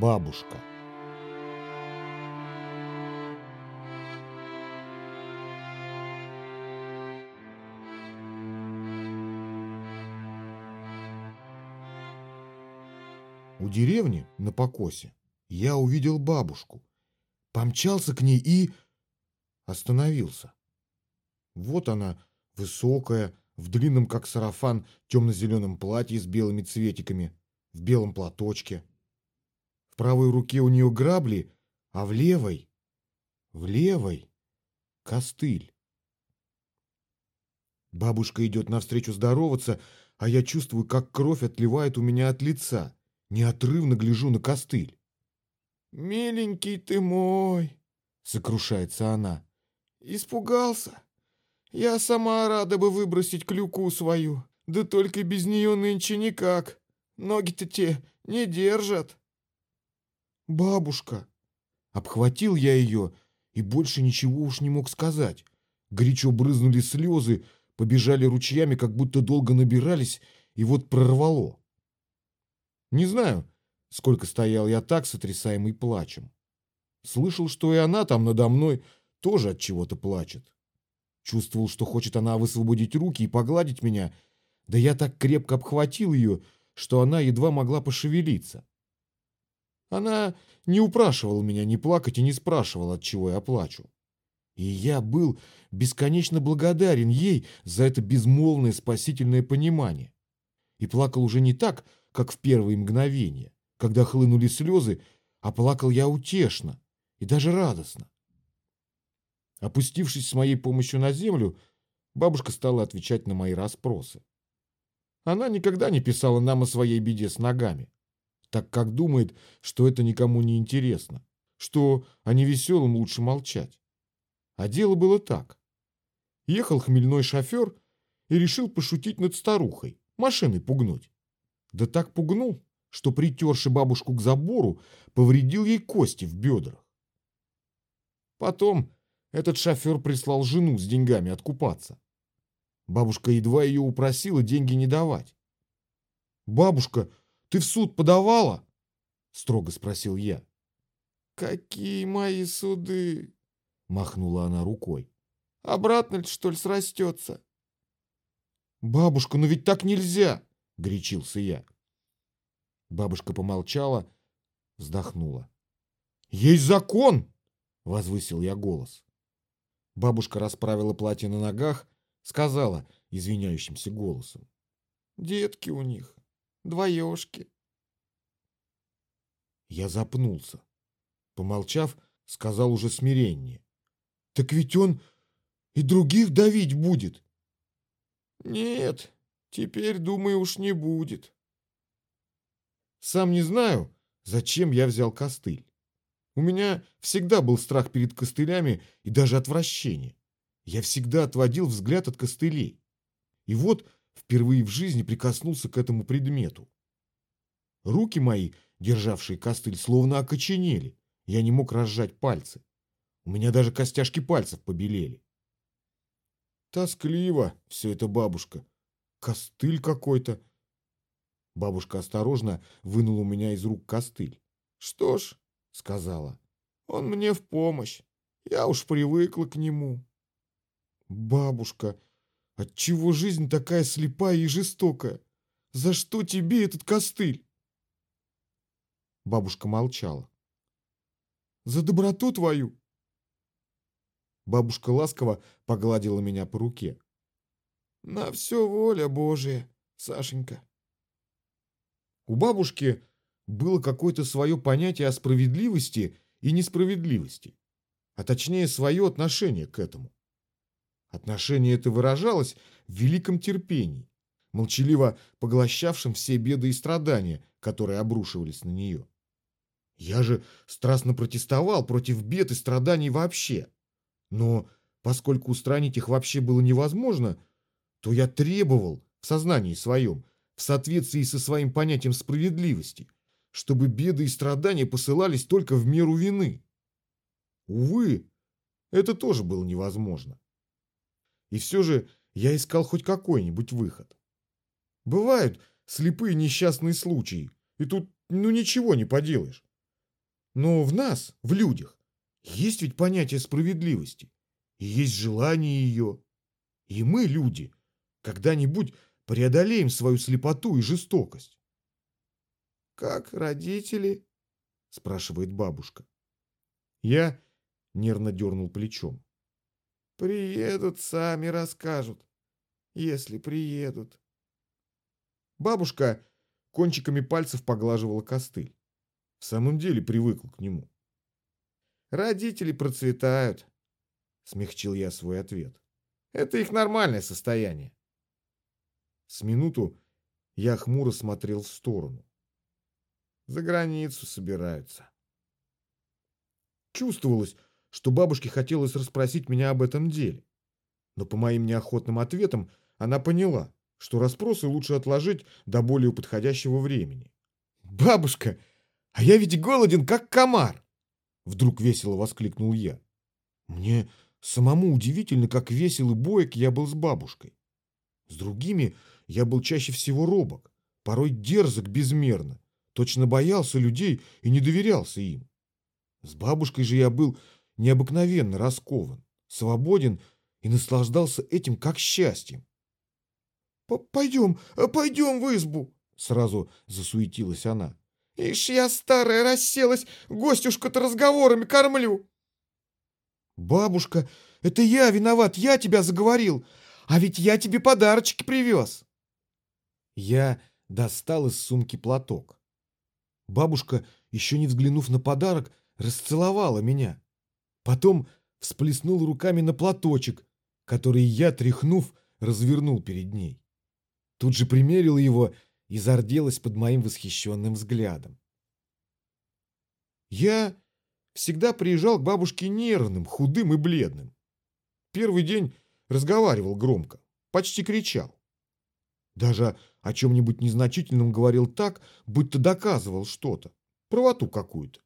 Бабушка. У деревни на покосе я увидел бабушку. Помчался к ней и... остановился. Вот она, высокая, в длинном, как сарафан, темно-зеленом платье с белыми цветиками, в белом платочке. В правой руке у нее грабли, а в левой... в левой костыль. Бабушка идет навстречу здороваться, а я чувствую, как кровь отливает у меня от лица. Неотрывно гляжу на костыль. «Миленький ты мой!» — сокрушается она. «Испугался? Я сама рада бы выбросить клюку свою, да только без нее нынче никак. Ноги-то те не держат». «Бабушка!» Обхватил я ее и больше ничего уж не мог сказать. Горячо брызнули слезы, побежали ручьями, как будто долго набирались, и вот прорвало. Не знаю, сколько стоял я так, сотрясаемый плачем. Слышал, что и она там надо мной тоже от чего-то плачет. Чувствовал, что хочет она высвободить руки и погладить меня, да я так крепко обхватил ее, что она едва могла пошевелиться. Она не упрашивала меня не плакать и не спрашивала, от чего я плачу. И я был бесконечно благодарен ей за это безмолвное спасительное понимание. И плакал уже не так, как в первые мгновения, когда хлынули слезы, а плакал я утешно и даже радостно. Опустившись с моей помощью на землю, бабушка стала отвечать на мои расспросы. Она никогда не писала нам о своей беде с ногами так как думает, что это никому не интересно, что о невеселом лучше молчать. А дело было так. Ехал хмельной шофер и решил пошутить над старухой, машиной пугнуть. Да так пугнул, что, притерши бабушку к забору, повредил ей кости в бедрах. Потом этот шофер прислал жену с деньгами откупаться. Бабушка едва ее упросила деньги не давать. «Бабушка, ты в суд подавала? Строго спросил я. Какие мои суды? Махнула она рукой. Обратно ли, что ли, срастется? Бабушка, ну ведь так нельзя, горячился я. Бабушка помолчала, вздохнула. Есть закон, возвысил я голос. Бабушка расправила платье на ногах, сказала извиняющимся голосом. Детки у них. Двоежки. Я запнулся. Помолчав, сказал уже смиреннее. Так ведь он и других давить будет. Нет, теперь, думаю, уж не будет. Сам не знаю, зачем я взял костыль. У меня всегда был страх перед костылями и даже отвращение. Я всегда отводил взгляд от костылей. И вот впервые в жизни прикоснулся к этому предмету. Руки мои, державшие костыль, словно окоченели. Я не мог разжать пальцы. У меня даже костяшки пальцев побелели. Тоскливо все это, бабушка. Костыль какой-то. Бабушка осторожно вынула у меня из рук костыль. «Что ж», — сказала, — «он мне в помощь. Я уж привыкла к нему». «Бабушка, Отчего жизнь такая слепая и жестокая? За что тебе этот костыль? Бабушка молчала. За доброту твою. Бабушка ласково погладила меня по руке. На все воля Божия, Сашенька. У бабушки было какое-то свое понятие о справедливости и несправедливости, а точнее свое отношение к этому. Отношение это выражалось в великом терпении, молчаливо поглощавшем все беды и страдания, которые обрушивались на нее. Я же страстно протестовал против бед и страданий вообще. Но поскольку устранить их вообще было невозможно, то я требовал в сознании своем, в соответствии со своим понятием справедливости, чтобы беды и страдания посылались только в меру вины. Увы, это тоже было невозможно. И все же я искал хоть какой-нибудь выход. Бывают слепые несчастные случаи, и тут ну ничего не поделаешь. Но в нас, в людях, есть ведь понятие справедливости, и есть желание ее. И мы, люди, когда-нибудь преодолеем свою слепоту и жестокость. «Как родители?» – спрашивает бабушка. Я нервно дернул плечом. «Приедут, сами расскажут, если приедут». Бабушка кончиками пальцев поглаживала костыль. В самом деле привыкла к нему. «Родители процветают», — смягчил я свой ответ. «Это их нормальное состояние». С минуту я хмуро смотрел в сторону. За границу собираются. Чувствовалось, что бабушке хотелось расспросить меня об этом деле. Но по моим неохотным ответам она поняла, что расспросы лучше отложить до более подходящего времени. «Бабушка, а я ведь голоден, как комар!» Вдруг весело воскликнул я. Мне самому удивительно, как весел и боек я был с бабушкой. С другими я был чаще всего робок, порой дерзок безмерно, точно боялся людей и не доверялся им. С бабушкой же я был необыкновенно раскован, свободен и наслаждался этим как счастьем. «Пойдем, пойдем в избу!» Сразу засуетилась она. «Ишь, я старая расселась, гостюшку-то разговорами кормлю!» «Бабушка, это я виноват, я тебя заговорил, а ведь я тебе подарочки привез!» Я достал из сумки платок. Бабушка, еще не взглянув на подарок, расцеловала меня. Потом всплеснула руками на платочек, который я, тряхнув, развернул перед ней. Тут же примерила его и зарделась под моим восхищенным взглядом. Я всегда приезжал к бабушке нервным, худым и бледным. Первый день разговаривал громко, почти кричал. Даже о чем-нибудь незначительном говорил так, будто доказывал что-то, правоту какую-то.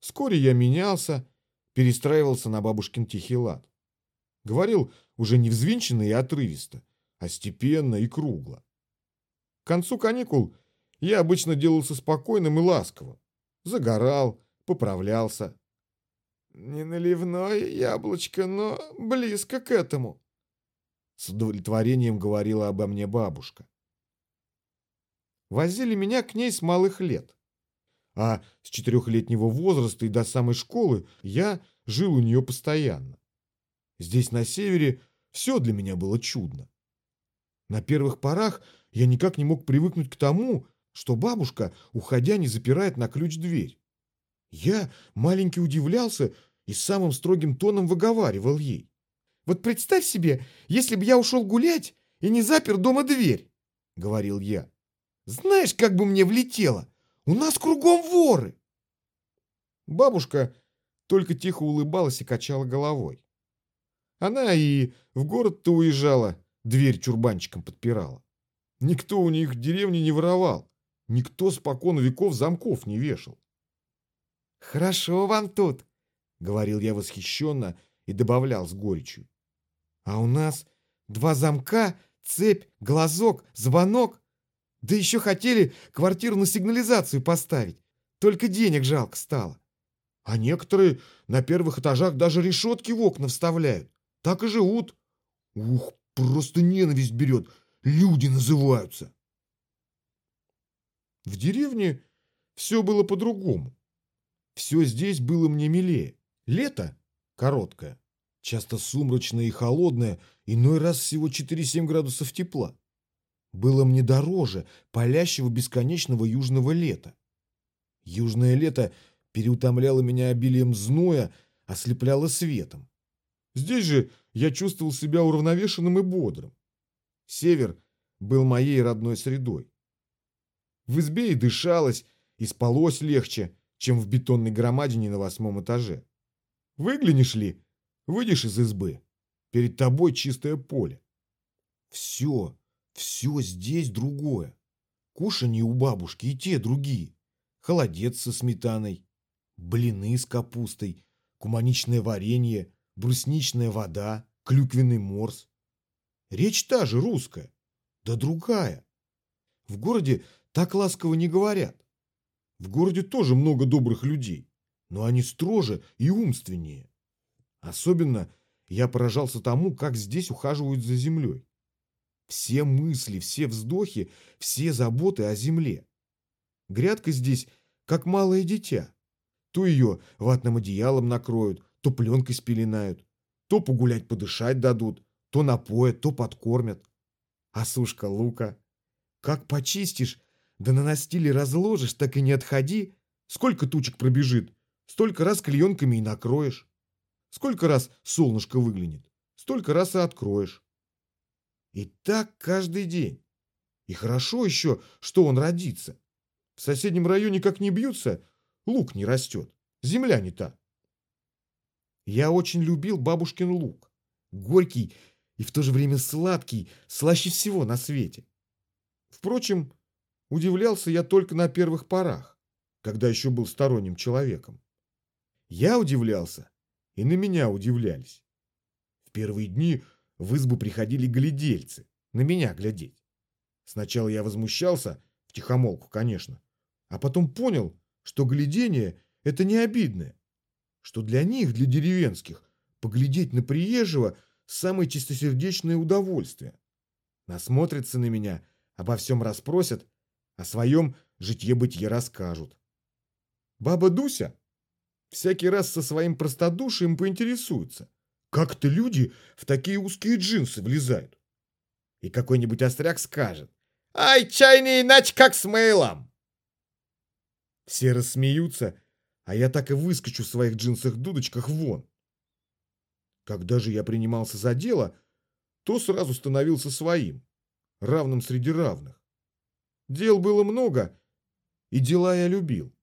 Вскоре я менялся, перестраивался на бабушкин тихий лад. Говорил уже не взвинченно и отрывисто, а степенно и кругло. К концу каникул я обычно делался спокойным и ласковым. Загорал, поправлялся. «Не наливное яблочко, но близко к этому», — с удовлетворением говорила обо мне бабушка. Возили меня к ней с малых лет. А с четырехлетнего возраста и до самой школы я жил у нее постоянно. Здесь, на севере, все для меня было чудно. На первых порах я никак не мог привыкнуть к тому, что бабушка, уходя, не запирает на ключ дверь. Я, маленький, удивлялся и самым строгим тоном выговаривал ей. «Вот представь себе, если бы я ушел гулять и не запер дома дверь», — говорил я. «Знаешь, как бы мне влетело? У нас кругом воры!» Бабушка только тихо улыбалась и качала головой. Она и в город-то уезжала, дверь чурбанчиком подпирала. Никто у них в деревне не воровал, никто спокон веков замков не вешал. «Хорошо вам тут», — говорил я восхищенно и добавлял с горечью. «А у нас два замка, цепь, глазок, звонок. Да еще хотели квартиру на сигнализацию поставить, только денег жалко стало. А некоторые на первых этажах даже решетки в окна вставляют. Так и живут. Ух, просто ненависть берет. Люди называются. В деревне все было по-другому. Все здесь было мне милее. Лето короткое, часто сумрачное и холодное, иной раз всего 4-7 градусов тепла. Было мне дороже палящего бесконечного южного лета. Южное лето переутомляло меня обилием зноя, ослепляло светом. Здесь же я чувствовал себя уравновешенным и бодрым. Север был моей родной средой. В избе и дышалось, и спалось легче, чем в бетонной громадине на восьмом этаже. Выглянешь ли, выйдешь из избы, перед тобой чистое поле. Все, все здесь другое. Кушанье у бабушки и те другие. Холодец со сметаной, блины с капустой, куманичное варенье, брусничная вода, клюквенный морс. Речь та же русская, да другая. В городе так ласково не говорят. В городе тоже много добрых людей, но они строже и умственнее. Особенно я поражался тому, как здесь ухаживают за землей. Все мысли, все вздохи, все заботы о земле. Грядка здесь как малое дитя. То ее ватным одеялом накроют, то пленкой спеленают, то погулять подышать дадут, то напоят, то подкормят. А сушка лука? Как почистишь, да на настиле разложишь, так и не отходи. Сколько тучек пробежит, столько раз клеенками и накроешь. Сколько раз солнышко выглянет, столько раз и откроешь. И так каждый день. И хорошо еще, что он родится. В соседнем районе как не бьются, лук не растет, земля не та. Я очень любил бабушкин лук. Горький и в то же время сладкий, слаще всего на свете. Впрочем, удивлялся я только на первых порах, когда еще был сторонним человеком. Я удивлялся, и на меня удивлялись. В первые дни в избу приходили глядельцы, на меня глядеть. Сначала я возмущался, втихомолку, конечно, а потом понял, что глядение – это не обидное, что для них, для деревенских, поглядеть на приезжего – самое чистосердечное удовольствие. Насмотрятся на меня, обо всем расспросят, о своем житье-бытие расскажут. Баба Дуся всякий раз со своим простодушием поинтересуется, как-то люди в такие узкие джинсы влезают. И какой-нибудь остряк скажет, «Ай, чай не иначе, как с мейлом!» Все рассмеются, а я так и выскочу в своих джинсах-дудочках вон. Когда же я принимался за дело, то сразу становился своим, равным среди равных. Дел было много, и дела я любил.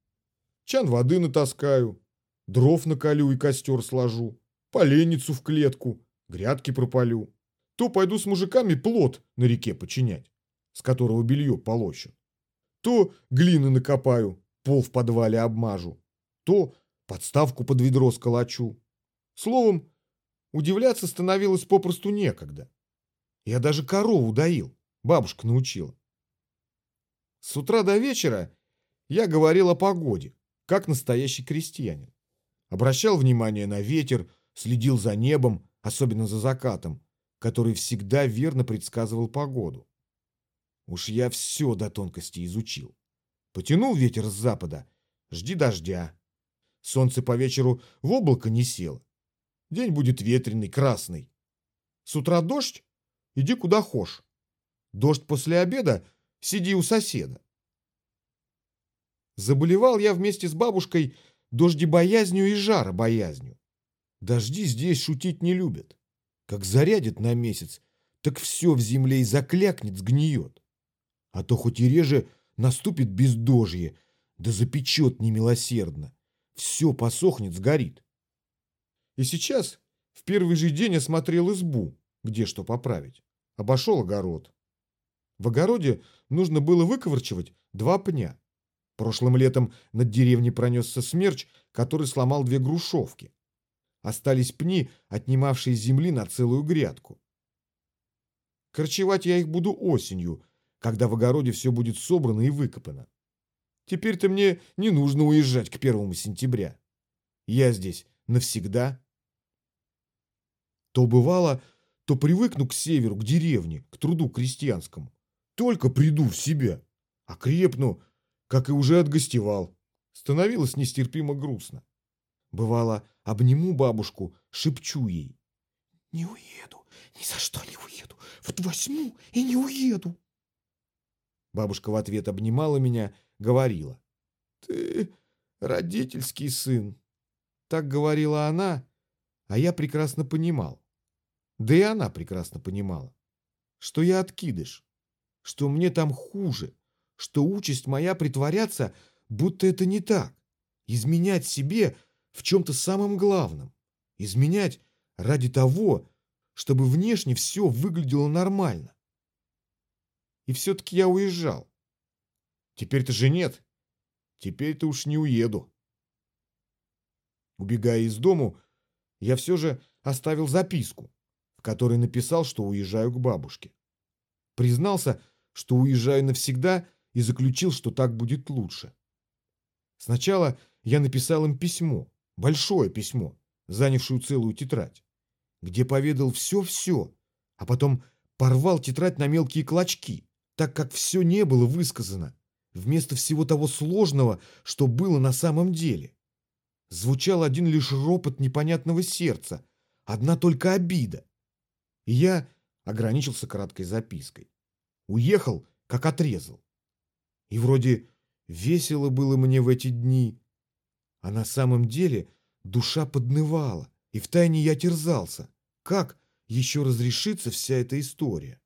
Чан воды натаскаю, дров наколю и костер сложу, поленницу в клетку, грядки пропалю. То пойду с мужиками плот на реке починять, с которого белье полощут. То глины накопаю, пол в подвале обмажу, то подставку под ведро сколочу. Словом, удивляться становилось попросту некогда. Я даже корову доил, бабушка научила. С утра до вечера я говорил о погоде, как настоящий крестьянин. Обращал внимание на ветер, следил за небом, особенно за закатом, который всегда верно предсказывал погоду. Уж я все до тонкости изучил. Потянул ветер с запада, жди дождя. Солнце по вечеру в облако не село. День будет ветреный, красный. С утра дождь, иди куда хошь. Дождь после обеда, сиди у соседа. Заболевал я вместе с бабушкой дождебоязнью и жаробоязнью. Дожди здесь шутить не любят. Как зарядит на месяц, так все в земле и заклякнет, сгниет. А то хоть и реже наступит бездожье, да запечет немилосердно. Все посохнет, сгорит. И сейчас, в первый же день, осмотрел избу, где что поправить. Обошел огород. В огороде нужно было выковырчивать два пня. Прошлым летом над деревней пронесся смерч, который сломал две грушевки. Остались пни, отнимавшие земли на целую грядку. Корчевать я их буду осенью, когда в огороде все будет собрано и выкопано. Теперь-то мне не нужно уезжать к первому сентября. Я здесь навсегда. То бывало, то привыкну к северу, к деревне, к труду крестьянскому. Только приду в себя, окрепну, как и уже отгостевал. Становилось нестерпимо грустно. Бывало, обниму бабушку, шепчу ей. «Не уеду, ни за что не уеду, вот возьму и не уеду». Бабушка в ответ обнимала меня, говорила. «Ты родительский сын». Так говорила она, а я прекрасно понимал. Да и она прекрасно понимала, что я откидыш, что мне там хуже, что участь моя притворяться, будто это не так. Изменять себе в чем-то самом главном. Изменять ради того, чтобы внешне все выглядело нормально. И все-таки я уезжал. Теперь-то же нет. Теперь-то уж не уеду. Убегая из дому, я все же оставил записку, в которой написал, что уезжаю к бабушке. Признался, что уезжаю навсегда – и заключил, что так будет лучше. Сначала я написал им письмо, большое письмо, занявшую целую тетрадь, где поведал все-все, а потом порвал тетрадь на мелкие клочки, так как все не было высказано, вместо всего того сложного, что было на самом деле. Звучал один лишь ропот непонятного сердца, одна только обида. И я ограничился краткой запиской. Уехал, как отрезал. И вроде весело было мне в эти дни, а на самом деле душа поднывала, и втайне я терзался, как еще разрешится вся эта история.